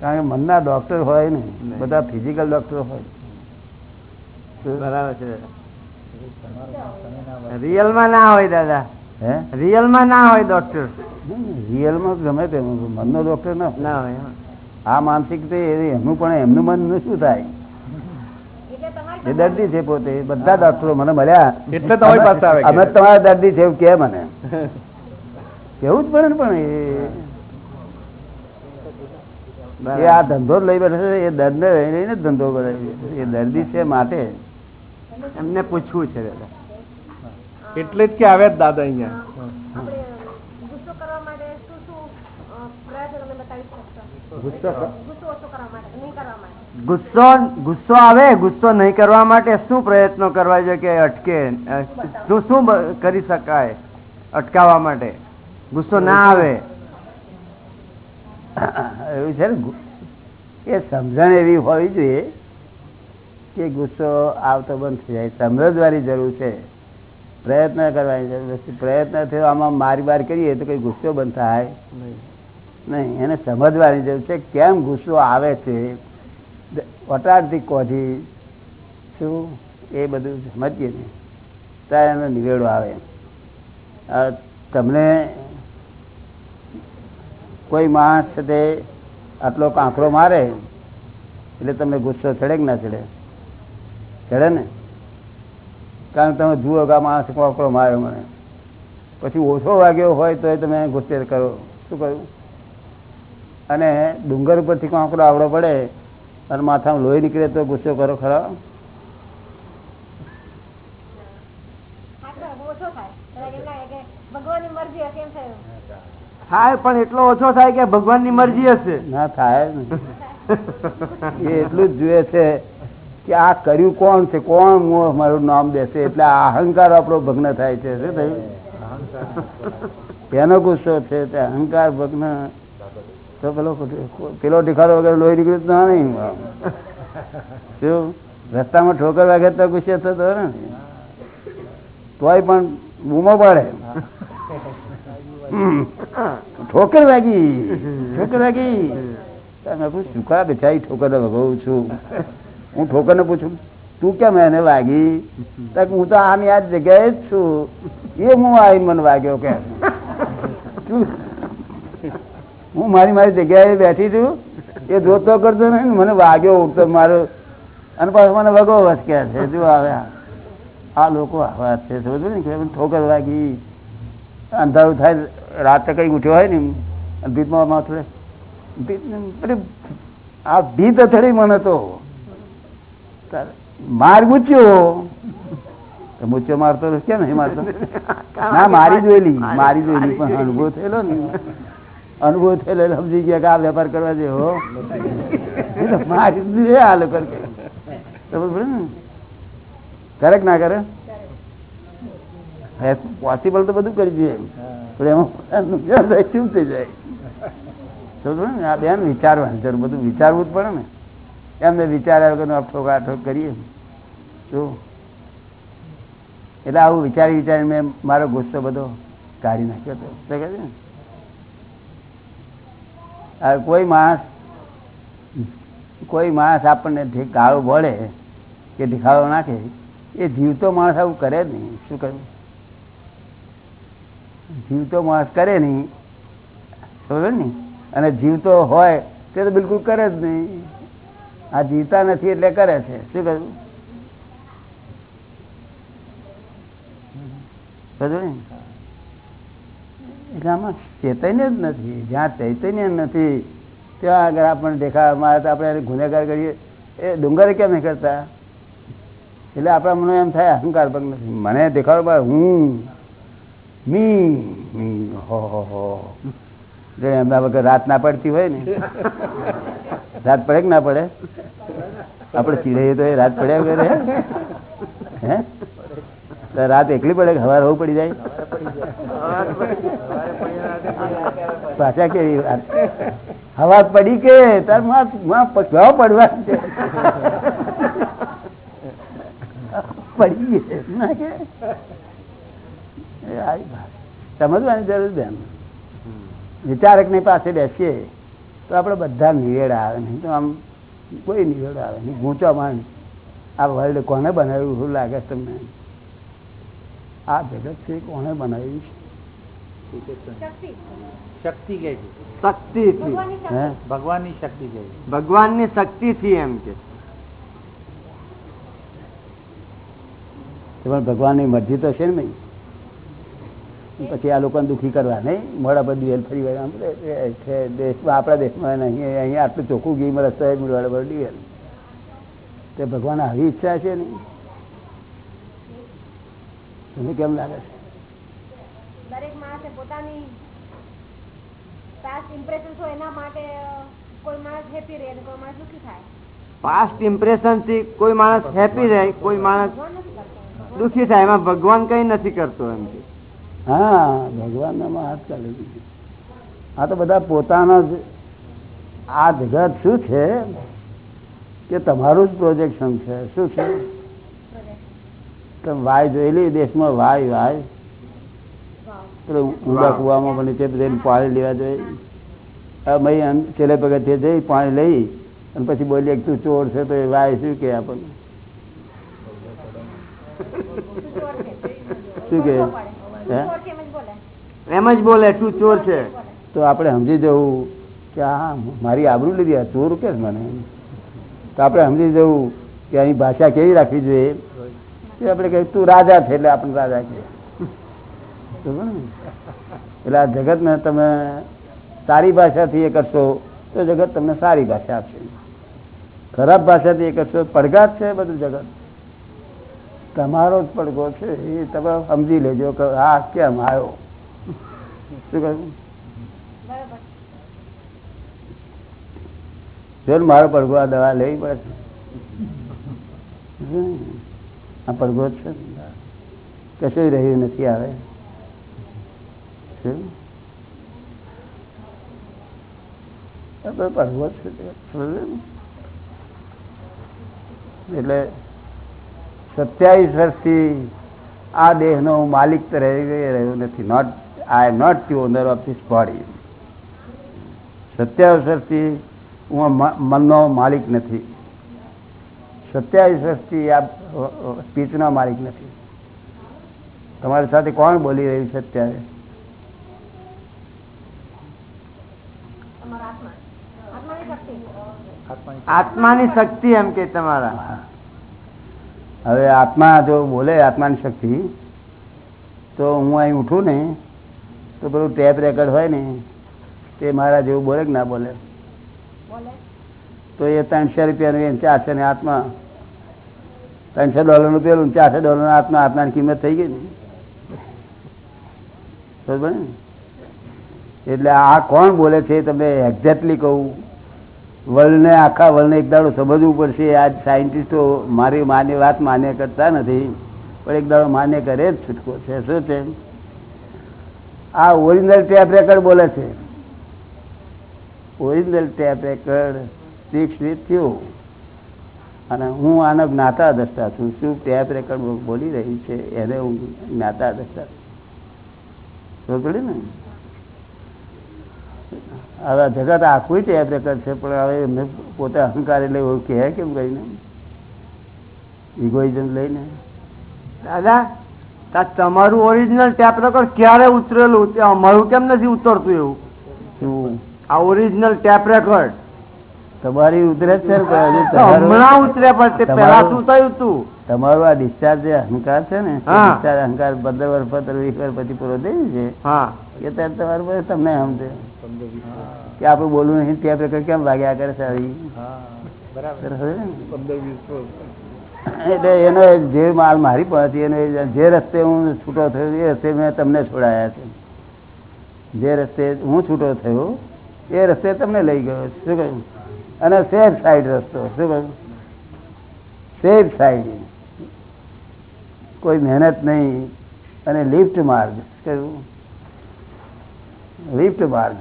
કારણ કે મનના ડોક્ટર હોય ને બધા ફિઝિકલ ડોક્ટર હોય. બરાબર છે. રિયલમાં ના હોય દાદા. હે? રિયલમાં ના હોય ડોક્ટર રિયલમાં ગમે તે મનનો ડોક્ટર ના હોય. ના હોય હા. આ માનસિક તો એમનું પણ એમનું મન શું થાય? એ દર્દી છે પોતે બધા ડોક્ટરો મને મળ્યા. એટલે તમારી પાસે આવે કે? અમે તમારા દર્દી છે એવું કે મને. કેવું જ પડે ને પણ એ- એ આ ધંધો જ લઈ બેઠે છે એ દર્દ ને લઈને ધંધો કરે એ દર્દી છે માટે એમને પૂછવું છે દાદા. એટલે જ કે આવ્યા જ દાદા અહીંયા. ગુસ્સો કરવા માટે શું શું અ, પ્રયત્ન તમે બતાવી શકશો? ગુસ્સો ગુસ્સો ઓછો કરવા માટે નહીં કરવા માટે? ગુસ્સો ગુસ્સો આવે ગુસ્સો નહીં કરવા માટે શું પ્રયત્નો કરવા જોઈએ કે અટકે? શું શું કરી શકાય અટકાવવા માટે? ગુસ્સો ના આવે. એવું છે ને? એ સમજણ એવી હોવી જોઈએ કે ગુસ્સો આવતો બંધ થઈ જાય. સમજવાની જરૂર છે. પ્રયત્ન કરવાની જરૂર છે પ્રયત્ન થયો આમાં મારી બાર કરીએ તો કઈ ગુસ્સો બંધ થાય? નહીં. એને સમજવાની જરૂર છે કેમ ગુસ્સો આવે છે? વોટ આર કોઝી શું? એ બધું સમજીએ ને. ત્યારે એનો નિવેડો આવે. તમને કોઈ માણસ છે તે આટલો કાંકરો મારે એટલે તમને ગુસ્સો ચડે કે ના ચડે? ચડે ને? કારણ તમે જુઓ કે આ માણસ કાંકરો માર્યો મને. પછી ઓછો વાગ્યો હોય તો તમે ગુસ્સે કરો. શું કહ્યું? અને ડુંગર ઉપરથી કાંકરો આવડો પડે અને માથામાં લોહી નીકળે તો ગુસ્સો કરો ખરા? થાય. પણ એટલો ઓછો થાય કે ભગવાનની મરજી હશે. ના થાય એ એટલું જ જોઈએ છે કે આ કર્યું કોણ છે? કોણ મારું નામ દેશે? એટલે અહંકાર આપણો ભગ્ન થાય છે. શું થયું? એનો ગુસ્સો છે અહંકાર ભગ્ન. તો પેલો પેલો ઢીખાડો વગર લોહી નીકળ્યું ના નહીં. શું? રસ્તામાં ઠોકર વાગે તો ગુસ્સે થતો ને? તોય પણ બૂમો પડે. ઠોકર વાગી. ઠોકર વાગી. કહું સુકા બેચાઈ ઠોકર ભગવું છું? હું ઠોકરને પૂછું, તું કેમ એને વાગી? હું તો આની આ જગ્યાએ જ છું. એ હું આવી મને વાગ્યો કે? હું મારી મારી જગ્યાએ બેઠી છું. એ જોતો કરતો નહીં મને વાગ્યો ઉઠતો મારો. અને પાછો મને વગો વસક્યા છે. જો આવે આ લોકો આવા છે. સમજો ને કે ઠોકર વાગી. અંધારું થાય, રાતે કઈ ઉઠ્યો હોય ને ભીતમાં માથે ભીત આ ભીત અથડી મને તો. માર મૂચ્યો તો મૂચ્યો મારતો કેમ નહીં મારતો? ના મારી જોયેલી મારી જોયેલી પણ અનુભવ થયેલો ને અનુભવ થયેલો સમજી ગયા કે આ વેપાર કરવા જેવો મારી જોઈએ આ લોકો ખબર ને કરે કે ના કરે? પોસિબલ તો બધું કરી દઈએ પણ એમાં નુકસાન થાય? શું થઈ જાય? ને આ બેન વિચારવાનું જરૂર બધું વિચારવું જ પડે ને. એમને વિચાર્યા કરીએ. એટલે આવું વિચારી વિચારી મેં મારો ગુસ્સો બધો કાઢી નાખ્યો હતો? આ કોઈ માણસ કોઈ માણસ આપણને ગાળો બોલે કે દેખાડો નાખે, એ જીવતો માણસ આવું કરે જ નહીં. શું કરવું જીવતો માણસ કરે નહીં. સમજો ને? અને જીવતો હોય, તે તો બિલકુલ કરે જ નહીં. આ જીવતા નથી એટલે કરે છે. શું કહ્યું? ચૈતન્ય જ નથી. જ્યાં ચૈતન્ય નથી, ત્યાં આગળ આપણને દેખાય મારે તો આપણે ગુનેગાર કરીએ. એ ડુંગર કેમ નહીં કરતા? એટલે આપણા મને એમ થાય, અહંકાર પણ નથી. મને દેખાડો હું, મી હો હો એમના વગર રાત ના પડતી હોય ને. રાત પડે કે ના પડે? આપણે ચીડે તો રાત પડ્યા વગર હે? રાત એકલી પડે કે હવાર હોવું પડી જાય? પાછા કેવી વાત? હવા પડી કે તારમાં પડવા પડી ગયે ના કે. સમજવાની જરૂર બેન વિચારકની પાસે બેસીએ. તો આપણે બધા નિવેડ આવે નહીં. તો આમ કોઈ નિવેડ આવે નહીં. ગૂંચવા માંડ. આ વર્લ્ડ કોને બનાવ્યું શું લાગે તમને? આ જગત છે કોને બનાવ્યું છે? શક્તિ શક્તિ કે છે શક્તિથી ભગવાનની હે? શક્તિ ભગવાનની શક્તિ કે છે. ભગવાનની શક્તિથી એમ કે. ભગવાનની મરજી તો છે ને પછી આ લોકોને દુઃખી કરવા નહીં. મોડા પર ડ્યુએલ ફરી વળે છે દેશમાં આપણા દેશમાં નહીં. અહીંયા આટલું ચોખ્ખું ઘી રસ્તો મોડા પર ડ્યુએલ તે ભગવાન આવી ઈચ્છા છે ને. તમને કેમ લાગે છે? દરેક માણસે પોતાની પાસ્ટ ઇમ્પ્રેશન હોય એના માટે કોઈ માણસ હેપી રહે કોઈ માણસ દુઃખી થાય. પાસ્ટ ઇમ્પ્રેશનથી કોઈ માણસ હેપી રહે કોઈ માણસ ભગવાન દુઃખી થાય એમાં ભગવાન કઈ નથી કરતો એમ કે. હા ભગવાનનામાં હાથ ચાલી દીધી. આ તો બધા પોતાના જ આ જગત શું છે? કે તમારું જ પ્રોજેક્શન છે. શું છે? તમે વાય જોયેલી દેશમાં વાય વાય. પેલો ઊંડા કુવામાં પણ નીચે જઈને પાણી લેવા જોઈએ અન- છેલ્લે પગથિયે જઈ પાણી લઈ અને પછી બોલીએ કે તું ચોર છે તો એ વાય શું કે આપણને? શું કે એમ જ બોલે. એમ જ બોલે તું ચોર છે. તો આપણે સમજી જવું કે આ મારી આબરૂ લીધી ચોર કે મને? તો આપણે સમજી જવું કે અહીં ભાષા કેવી રાખવી જોઈએ? કે આપણે કહીએ તું રાજા છે એટલે આપણે રાજા કહે. બરોબર ને? એટલે આ જગતને તમે સારી ભાષાથી એ કરશો તો જગત તમને સારી ભાષા આપશે. ખરાબ ભાષાથી એ કરશો પડઘાત છે બધું જગત. તમારો જ પડઘો છે, એ તમે સમજી લેજો કે આ કેમ આવ્યો શું કહ્યું મારો પડઘો આ દવા લેવી પડે આ પડઘો છે. કશું રહ્યું નથી આવે શું? પડઘો છે? એટલે સત્યાવીસ વર્ષથી આ દેહનો હું માલિક તો રહી રહ્યો નથી. Not I am not the owner of this body સત્યાવીસ વર્ષથી હું મનનો માલિક નથી. સત્યાવીસ વર્ષથી આ સ્પીચનો માલિક નથી. તમારી સાથે કોણ બોલી રહ્યું છે અત્યારે? આત્માની શક્તિ. એમ કે તમારા. હવે આત્મા જો બોલે આત્માની શક્તિ તો હું અહીં ઉઠું ને તો પેલું ટેપ રેકર્ડ હોય ને તે મારા જેવું બોલે કે ના બોલે? તો એ ત્રણસો રૂપિયાનું એ ચારસો ને આત્મા. ત્રણસો ડોલરનું પેલું ચારસો ડોલરનું આત્મા આત્માની કિંમત થઈ ગઈ ને. બરોબર ને? એટલે આ કોણ બોલે છે તમે એક્ઝેક્ટલી કહું. વર્લ્ડને આખા વર્લ્ડને એક દાડો સમજવું પડશે. આજ સાયન્ટિસ્ટો મારી માન્ય વાત માન્ય કરતા નથી, પણ એક દાડો માન્ય કરે જ છૂટકો છે. શું છે? આ ઓરિજિનલ ટેપ રેકર્ડ બોલે છે. Original tape record speaks with you અને હું આનો જ્ઞાતા દસતા છું. શું ટેપ રેકર્ડ બોલી રહી છે? એને હું જ્ઞાતા દસતા છું. ને? હવે જગત આખું તે પ્રકાર છે પણ હવે એમને પોતે અહંકાર એટલે એવું કહે કેમ કરીને ઇગોઇઝમ લઈને. દાદા તમારું ઓરિજિનલ ટેપ રેકોર્ડ ક્યારે ઉતરેલું? તે અમારું કેમ નથી ઉતરતું એવું? આ ઓરિજિનલ ટેપ રેકોર્ડ તમારી ઉતરે છે હમણાં ઉતરે પણ પેલા શું થયું તું? તમારું આ ડિસ્ચાર્જ જે અહંકાર છે ને ડિસ્ચાર્જ અહંકાર પંદર વર્ષ પંદર વીસ વર્ષ પછી પૂરો થઈ છે. હા. એ તમારું બધું તમને સમજે. કે આપણે બોલવું નહીં ત્યાં પ્રકાર કેમ લાગ્યા કરે છે આવી? એટલે એનો જે માલ મારી પહોંચી એનો જે રસ્તે હું છૂટો થયો એ રસ્તે મેં તમને છોડાયા છે. જે રસ્તે હું છૂટો થયો એ રસ્તે તમને લઈ ગયો. શું કહ્યું? અને સેફ સાઈડ રસ્તો શું કહ્યું? સેફ સાઈડ કોઈ મહેનત નહીં અને લિફ્ટ માર્ગ કયું લિફ્ટ માર્ગ.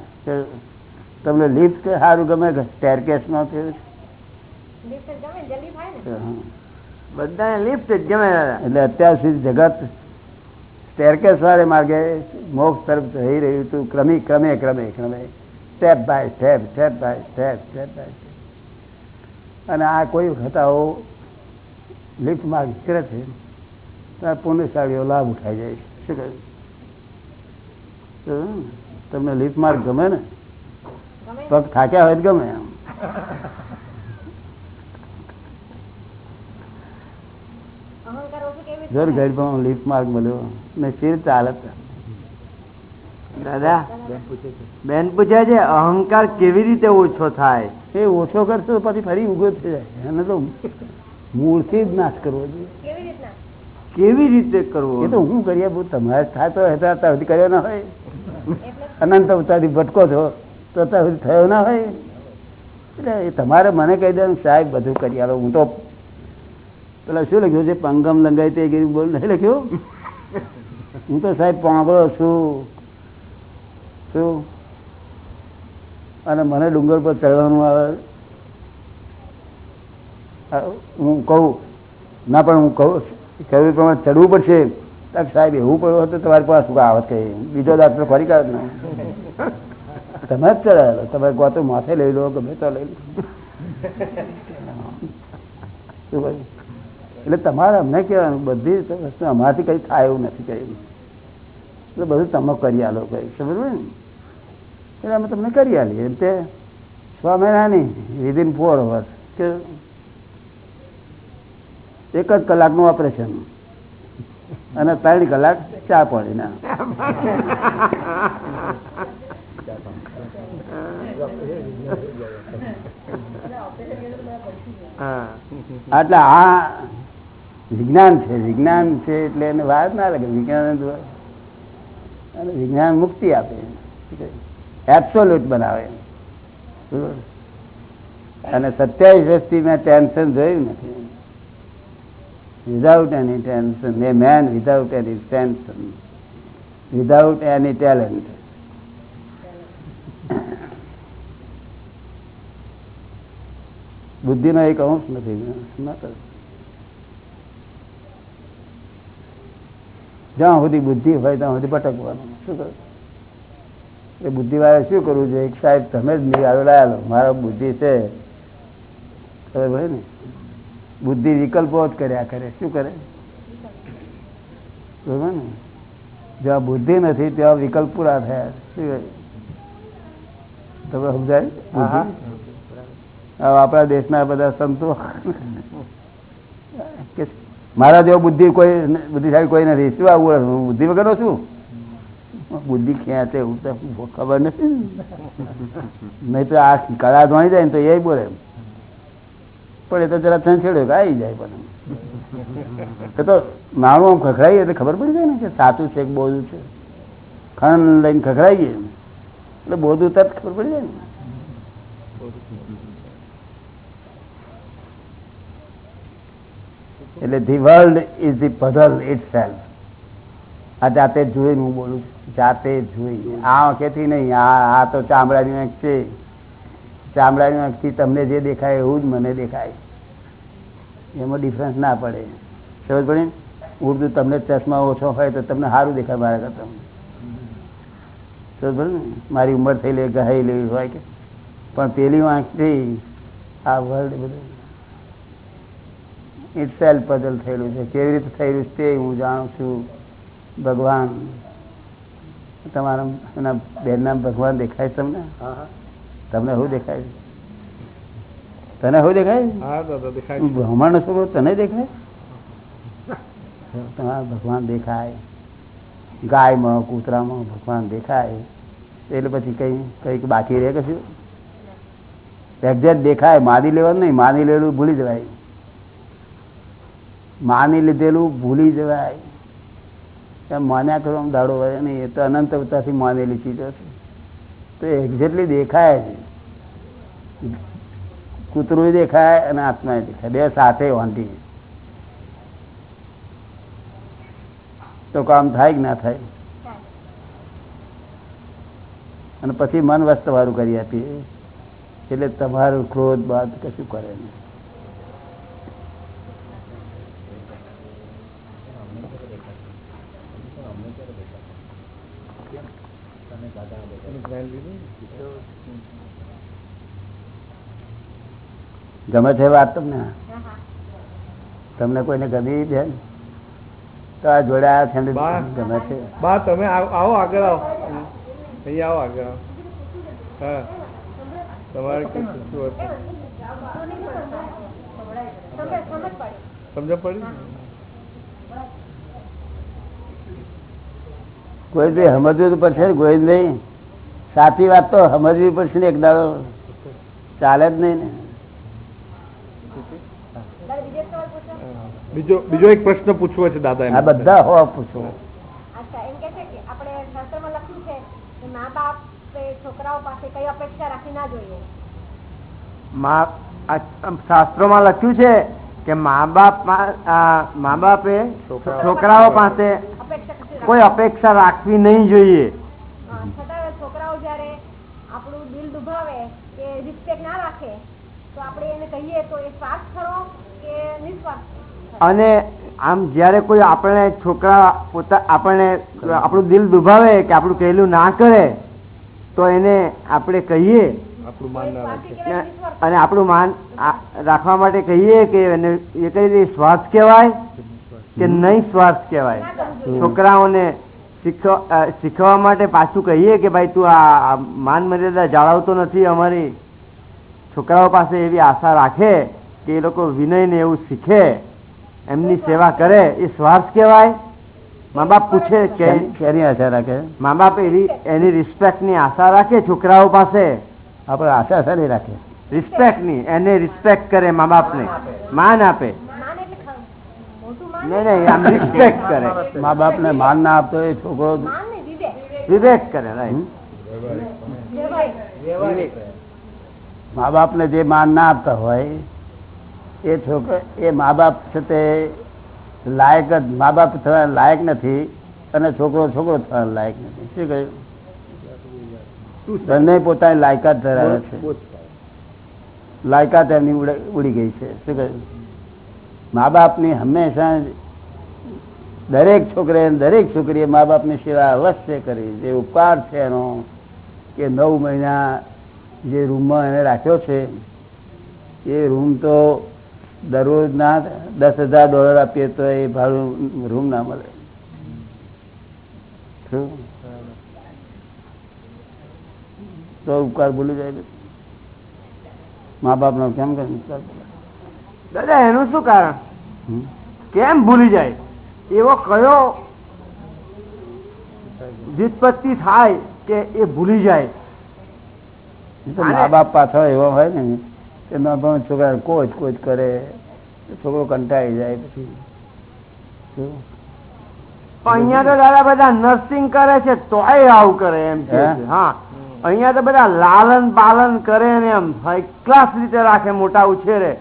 તમને લિફ્ટ સારું ગમે સ્ટેરકેસ નો થયું હા. બધા લિફ્ટ જ ગમે એટલે અત્યાર સુધી જગત સ્ટેરકેસ વાળે માર્ગે મોક્ષ તરફ થઈ રહ્યું હતું ક્રમિક ક્રમે ક્રમે ક્રમે. Step by step step by step step by step અને આ કોઈ વખત લિફ્ટ માર્ગ કરે છે તો પુણ્યશાળીઓ લાભ ઉઠાઈ જાય. છે શું કહ્યું. તમને લીપ માર્ક ગમે ને? પગ થાક્યા હોય ગમે એમ. જોર ગઈ પણ લીપ માર્ક મળ્યો. ને ચીર ચાલત દાદા બેન પૂછે છે અહંકાર કેવી રીતે ઓછો થાય? એ ઓછો કરશો પછી ફરી ઉગો થઈ જાય. એને તો મૂળથી જ નાશ કરવો જોઈએ. કેવી રીતે કરવો? એ તો હું કરીએ તમારે થાય તો હતા કર્યો ના હોય. અનંત ઉતારી ભટકો છો, તો અત્યાર થયો ના હોય. એટલે એ તમારે મને કહી દે સાહેબ, બધું કરી આલો. હું તો પેલા શું લખ્યું છે? પંગમ લંગાઈ તે બોલ. નહીં લખ્યું? હું તો સાહેબ પાંગળો છું. શું? અને મને ડુંગર પર ચડવાનું આવે. હું કહું. ના, પણ હું કહું કહ્યું પ્રમાણે ચડવું પડશે. સાહેબ એવું પડ્યું હતું તમારી પાસે શું આવત કઈ બીજો દાખલો ફરી કાઢ તમે જ ચડાયેલો તમે ગોતું માથે લઈ લો ગમે તો લઈ લો. એટલે તમારે અમને કહેવાનું, બધી વસ્તુ અમારાથી કંઈ થાય એવું નથી કહ્યું એટલે બધું તમે કરી આલો કહ્યું સમજ ને? એટલે અમે તમને કરી આલીએ. એમ તે નહીં વિધિન ફોર અવર્સ કે એક જ કલાકનું ઓપરેશન અને ત્રણ કલાક ચા પાણીના ના. એટલે આ વિજ્ઞાન છે વિજ્ઞાન છે એટલે એને વાત ના લાગે વિજ્ઞાન અને વિજ્ઞાન મુક્તિ આપે. એબ્સોલ્યુટ બનાવે. અને સત્યાવીસ વર્ષથી મેં ટેન્શન જોયું નથી. Without any tension a man without any tension without any talent બુદ્ધિનો એક અંશ નથી જ્યાં સુધી બુદ્ધિ હોય, ત્યાં સુધી ભટકવાનું. શું કરું? એ બુદ્ધિવાળા શું કરવું જોઈએ? સાહેબ, તમે જ નહીં આવેલા મારો બુદ્ધિ છે. ખબર પડે ને? બુદ્ધિ વિકલ્પો જ કર્યા કરે. શું કરે? બરોબર ને? જ્યાં બુદ્ધિ નથી ત્યાં વિકલ્પ પૂરા થયા. શું? તમે સમજાય? આપણા દેશના બધા સંતો. કે મારા જેવો બુદ્ધિ કોઈ બુદ્ધિશાળી કોઈ નથી. શું આવું હું બુદ્ધિ વગરનો છું? બુદ્ધિ ક્યાં છે? ખબર નથી. નહીં તો આ કળા ધોણી જાય ને તો એ બોલે. પણ એ તો જરા છંછેડ્યો કે આવી જાય પણ. તો મારું આમ ખખડાઈએ એટલે ખબર પડી જાય ને કે સાચું છે કે બોધું છે. ખણ લઈને ખખડાઈએ એટલે બોધું તરત ખબર પડી જાય ને. એટલે the world is the puzzle itself આ જાતે જોઈને હું બોલું જાતે જોઈ આ આંખેથી નહીં? આ આ તો ચામડાની આંખ છે. ચામડાની આંખથી તમને જે દેખાય એવું જ મને દેખાય. એમાં ડિફરન્સ ના પડે. સમજ પડે? ઉર્દુ તમને ચશ્મા ઓછો હોય તો તમને સારું દેખાય મારા કરતા. સમજ પડે ને? મારી ઉંમર થઈ લે, ગહાઈ હોય કે. પણ પેલી આંખથી આ વર્લ્ડ બધું ઇટ સેલ્ફ પદલ થયેલું છે. કેવી રીતે થયેલું છે તે હું જાણું છું. ભગવાન. તમારા એના બેનના ભગવાન દેખાય તમને? હા હા. તમને શું દેખાય તને શું દેખાય છે? નો છોકરો તને દેખાય? તમારા ભગવાન દેખાય. ગાયમાં કૂતરામાં ભગવાન દેખાય. એટલે પછી કઈ કંઈક બાકી રહે કશું? એક્ઝેક્ટ દેખાય માની લેવાનું નહીં માની લેલું ભૂલી જવાય. માની લીધેલું ભૂલી જવાય. એમ માન્યા કરો દાડો વળે નહીં એ તો અનંત અવતારથી માનેલી ચીજો છે તો એક્ઝેક્ટલી દેખાય જ કૂતરું દેખાય અને આત્મા દેખાય. બે સાથે વાંધી તો કામ થાય કે ના થાય? અને પછી મન વસ્ત વાળું કરી આપીએ. એટલે તમારું ક્રોધ બાદ કશું કરે નહીં એનું જ્ઞાન લીધું ગમે છે વાત તમને. તમને કોઈને ગમી બેન? તો આ જોડે ગમે છે. બા તમે આવો આગળ આવો. અહીં આવો આગળ આવો. હા. તમારે શું સમજ પડી? કોઈ બી સમજવું તો પડશે ને કોઈ નહીં. સાચી વાત તો સમજવી પડશે ને એક દાડો. ચાલે જ નહીં ને. બીજો બીજો એક પ્રશ્ન પૂછવો છે દાદા આ બધા હોવા પૂછવો અચ્છા એમ કે છે કે આપણે શાસ્ત્રમાં લખ્યું છે કે મા બાપ છોકરાઓ પાસે કઈ અપેક્ષા રાખી ના જોઈએ. મા- શાસ્ત્રોમાં લખ્યું છે કે મા બાપ મા બાપે છોકરાઓ પાસે કોઈ અપેક્ષા રાખવી નહીં જોઈએ. છોકરાઓ જયારે આપણું દિલ દુભાવે કે રિસ્પેક્ટ ના રાખે તો આપણે એને કહીએ તો એ સ્વાર્થ ખરો કે નિસ્વાર્થ? અને આમ જ્યારે કોઈ આપણે છોકરા પોતા આપણને આપણું દિલ દુભાવે કે આપણું કહેલું ના કરે તો એને આપણે કહીએ. અને આપણું માન રાખવા માટે કહીએ કે એને એ કઈ રીતે સ્વાર્થ કહેવાય કે નહીં સ્વાર્થ કહેવાય? છોકરાઓને શીખવા માટે પાછું કહીએ કે ભાઈ તું આ માન મર્યાદા જાળવતો નથી અમારી. છોકરાઓ પાસે એવી આશા રાખે કે એ લોકો વિનયને એવું શીખે એમની સેવા કરે એ સ્વાર્થ કહેવાય? મા બાપ પૂછે કે શેની આશા રાખે? મા બાપ એવી એની રિસ્પેક્ટની આશા રાખે છોકરાઓ પાસે? આપણે આશા શાની રાખે. રિસ્પેક્ટની એને રિસ્પેક્ટ કરે મા બાપને માન આપે. માન એટલે ખ- મોટું માન નહીં નહીં આમ રિસ્પેક્ટ કરે. મા બાપને માન ના આપતો એ છોકરો વિવેક. કરે રાઈટ. મા બાપને જે માન ના આપતા હોય, એ છોકરા, એ મા બાપ છે તે લાયક જ, મા બાપ થવા લાયક નથી અને છોકરો છોકરો થવા લાયક નથી. શું કહ્યું? બંને પોતાની લાયકાત ધરાવે છે. લાયકાત એમની ઉડી ગઈ છે. શું કહ્યું? મા બાપની હંમેશા દરેક છોકરે દરેક છોકરીએ મા બાપની સેવા અવશ્ય કરી જે ઉપકાર છે એનો, કે નવ મહિના જે રૂમમાં એને રાખ્યો છે એ રૂમ તો દરરોજ ના દસ હજાર ડોલર આપીએ તો એ ભાડું રૂમ ના મળે. તો ઉપકાર ભૂલી જાય મા બાપ નો કેમ કરે ઉપકાર દાદા એનું શું કારણ? કેમ ભૂલી જાય? એવો કયો વ્યુત્પત્તિ થાય કે એ ભૂલી જાય? મા બાપ પાછળ એવો હોય ને કે છોકરા કોચ કોચ કરે છોકરો કંટાળી જાય પછી. અહિયાં તો દાદા બધા નર્સિંગ કરે છે તોય આવું કરે એમ કે. હા? અહીંયા તો બધા લાલન પાલન કરે ને એમ હાઈ ક્લાસ રીતે રાખે મોટા ઉછેરે.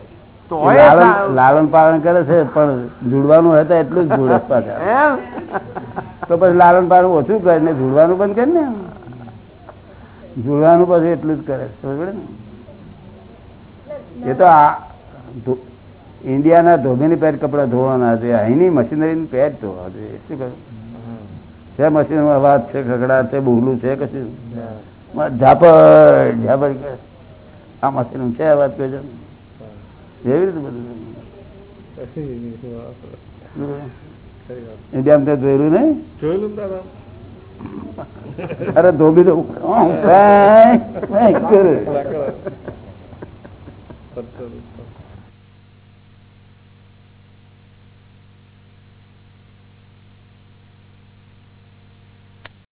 તોય લાલન પાલન કરે છે પણ જુડવાનું હોય તો એટલું જ જુડે *laughs* પાછા એમ? તો પછી લાલન પાલન ઓછું કરે ને જુડવાનું બંધ કરે ને જુડવાનું પછી એટલું જ કરે સમજ ને? એ તો આ ઇન્ડિયાના ધોબીની પેટ કપડા ધોવાના છે અહીંની મશીનરીની પેટ ધોવા છે. શું કહ્યું? છે મશીન અવાજ છે ખગડા છે બોગલું છે કશું? ઝાપડ ઝાપડ કરે. આ મશીન છે અવાજ કહે છે? એવી રીતે બધું ઇન્ડિયામાં તો જોયેલું નહીં? જોયેલું દાદા. અરે ધોબી તો કરે.